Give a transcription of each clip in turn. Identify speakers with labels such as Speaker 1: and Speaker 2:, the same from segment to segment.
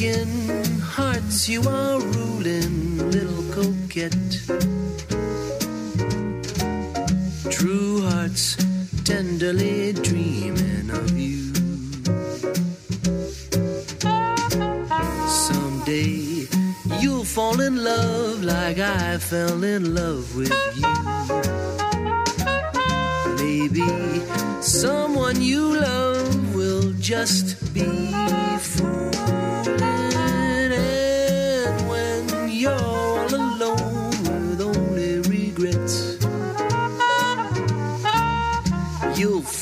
Speaker 1: breaking hearts you are ruling, little coquette. True hearts tenderly dreaming of you. Someday you'll fall in love like I fell in love with you. Maybe someone you love will just be fooled.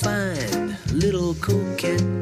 Speaker 1: You'll little coquette.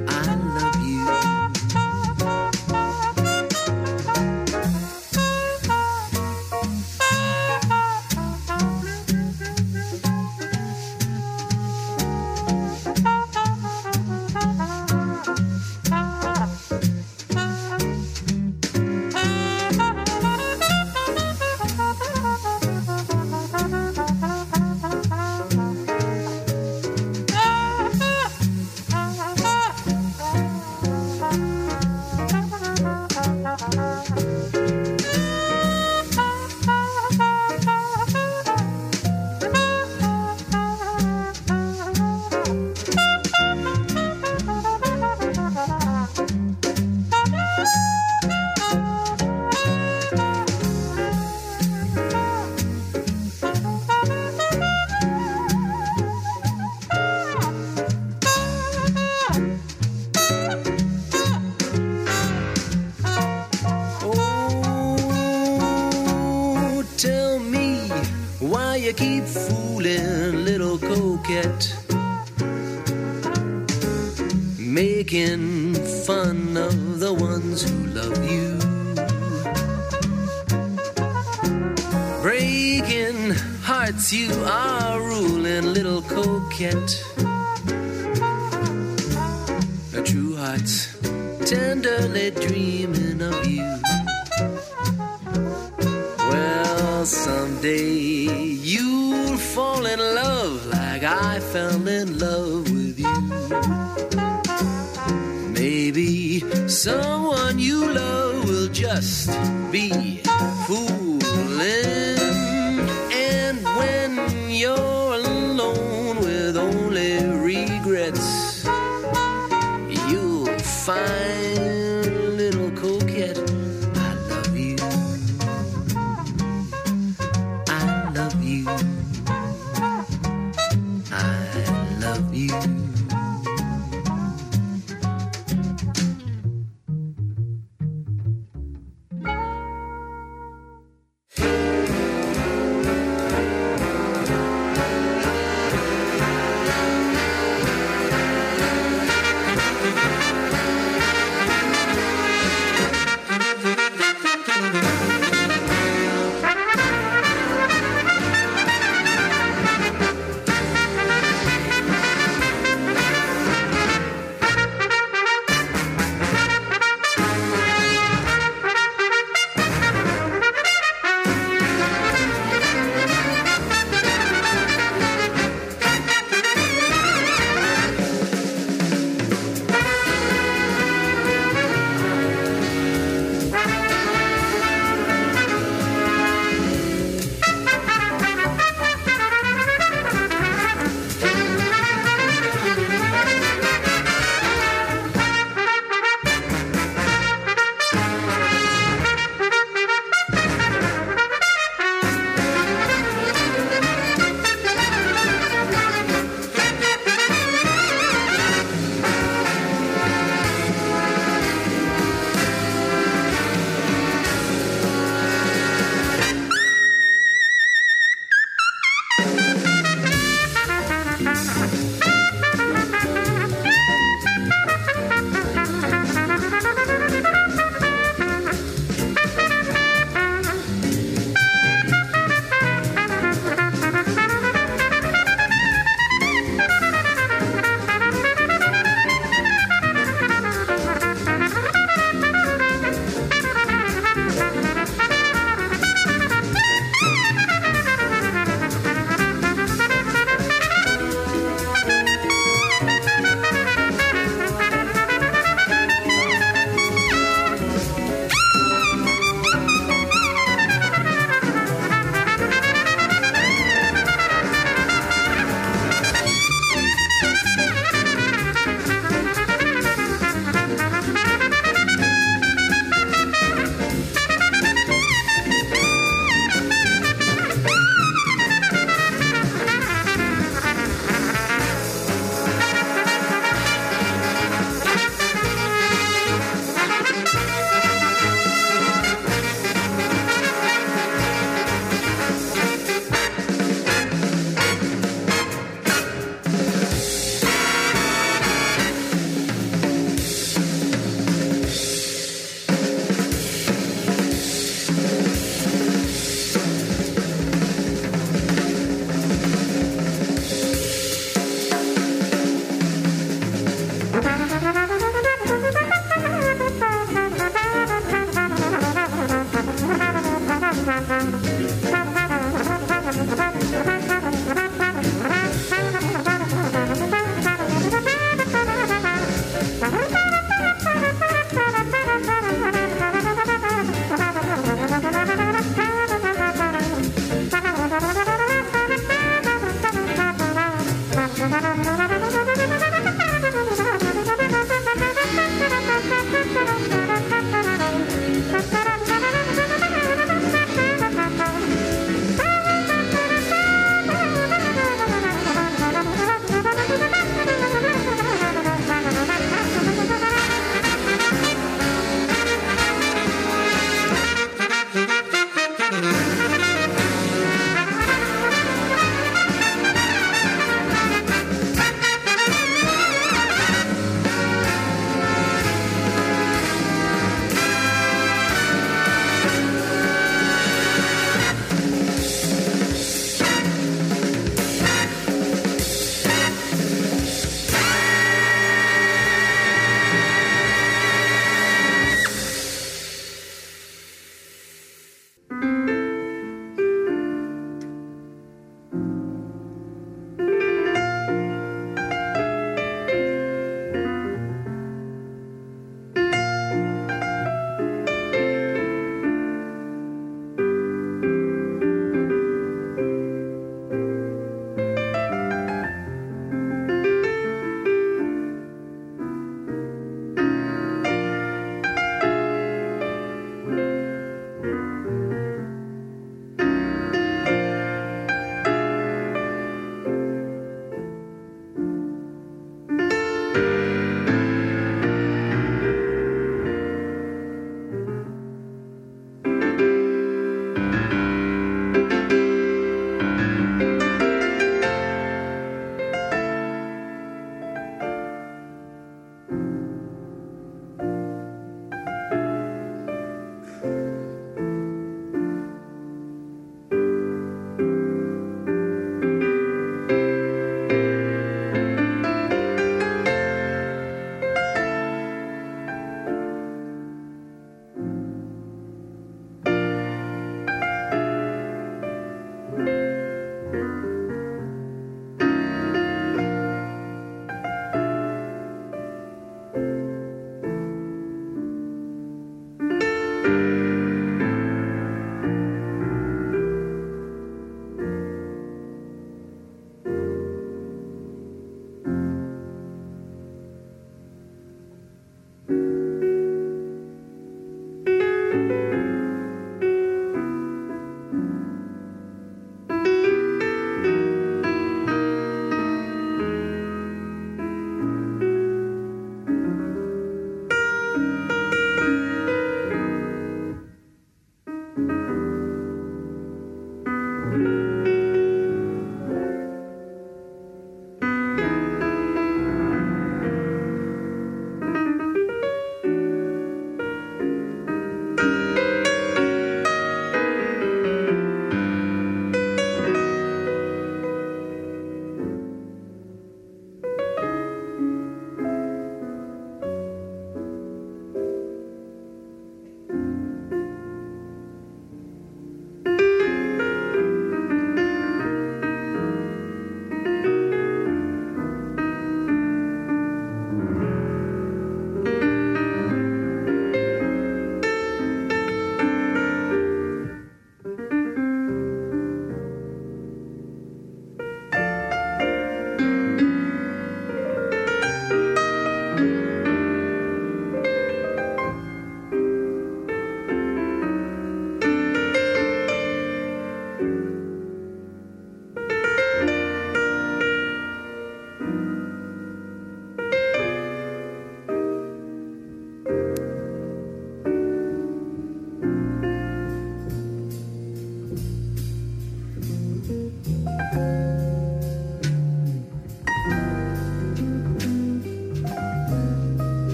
Speaker 1: You keep fooling, little coquette. Making fun of the ones who love you. Breaking hearts, you are ruling, little coquette. A true heart's tenderly dreaming of you. Well, someday someone you love will just be fooling.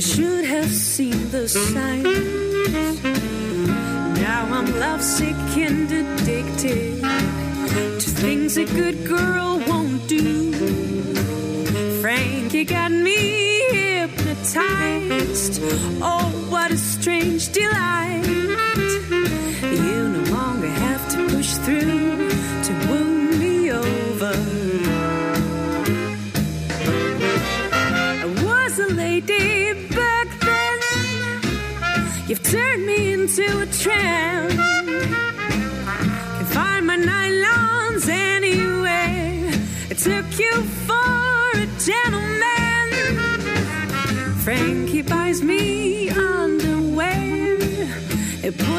Speaker 1: I should
Speaker 2: have seen the signs. Now I'm lovesick and addicted to things a good girl won't do. Frank, you got me hypnotized.
Speaker 3: Oh,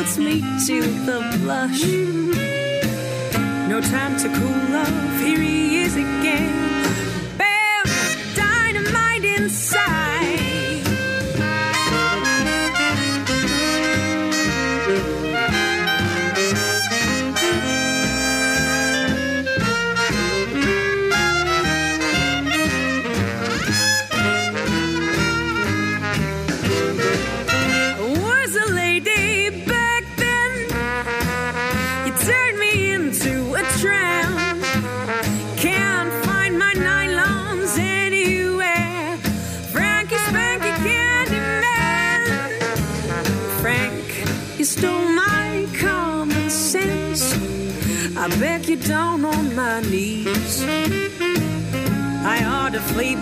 Speaker 3: puts me to the blush. No time to cool off, here he is again. Bam! Dynamite inside.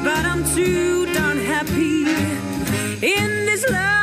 Speaker 3: but I'm too darn happy
Speaker 4: in this love.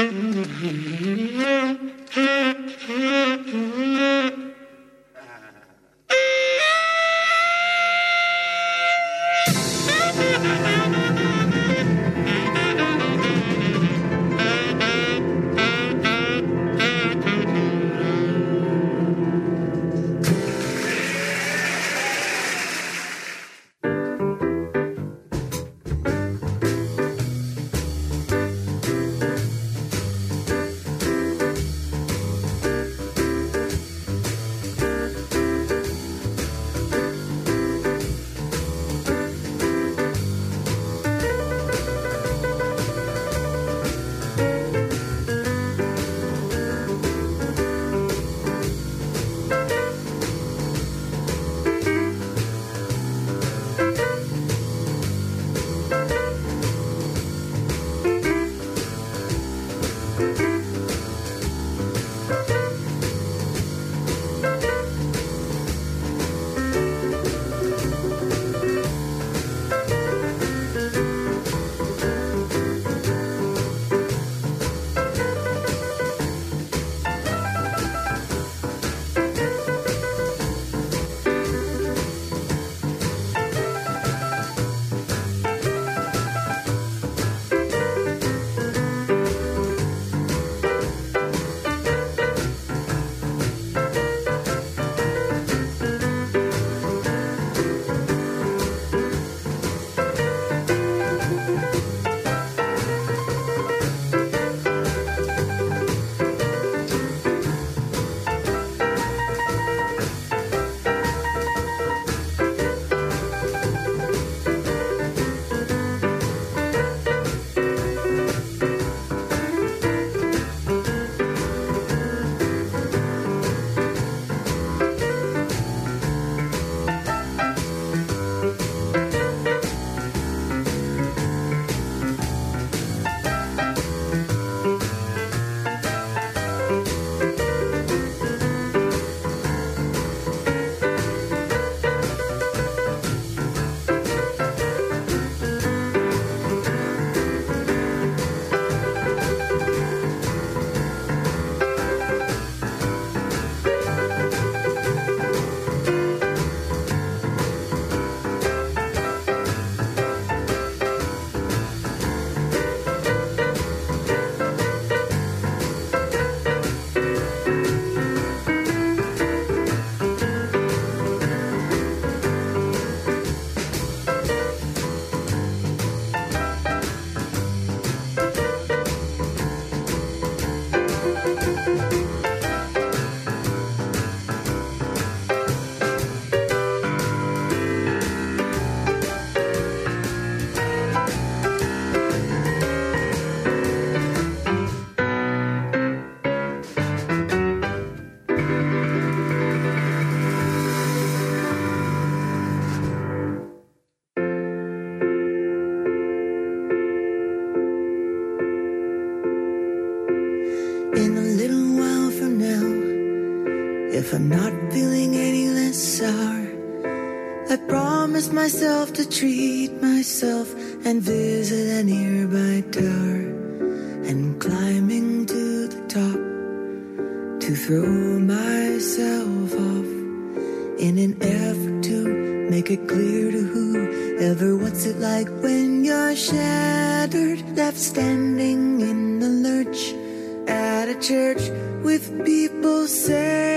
Speaker 4: Thank you. If I'm not feeling any less sour, I promise myself to treat myself and visit a nearby tower. And climbing to the top to throw myself off in an effort to make it clear to whoever what's it like when you're shattered, left standing in the lurch at a church with people saying,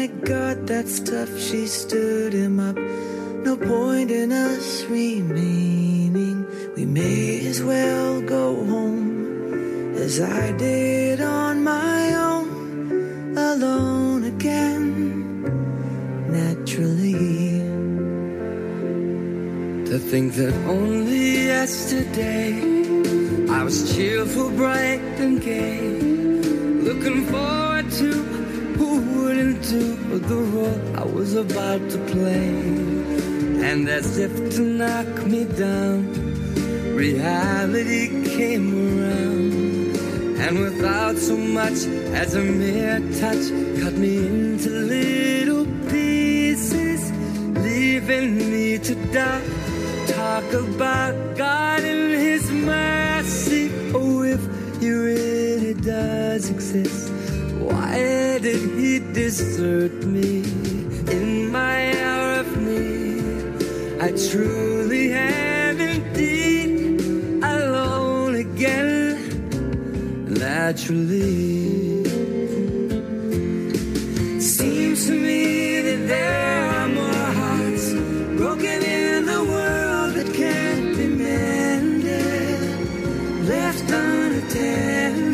Speaker 4: My God, that's tough. She stood him up. No point in us remaining. we may as well go home as I did on my own, alone again, naturally.
Speaker 1: To think that only yesterday I was cheerful, bright, and gay, looking forward to wouldn't the role I was about to play. And as if to knock me down, reality came around. And without so much as a mere touch, cut me into little pieces, leaving me to die. Talk about God and His mercy. Oh, if He really does exist, why did He desert me in my hour of need? I truly am indeed alone again, naturally. Seems to me that there are more hearts broken in the world that can't be mended, left unattended.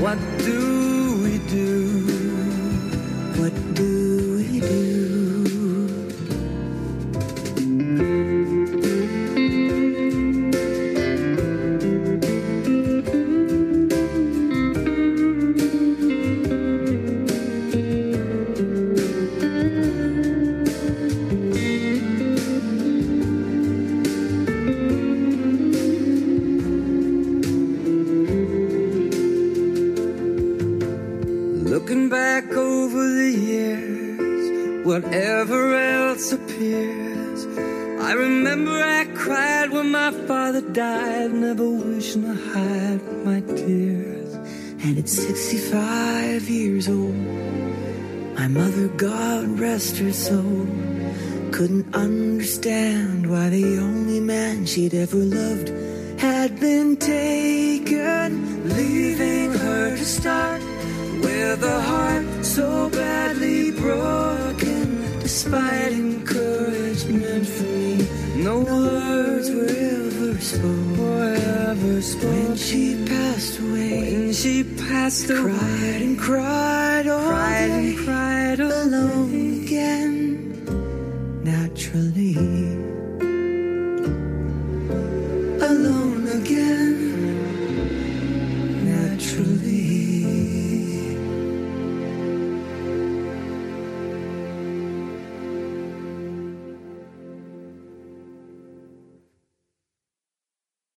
Speaker 1: What do we do?
Speaker 4: 65 years old, my mother, God rest her soul, couldn't understand why the only man she'd ever passed away. cried and cried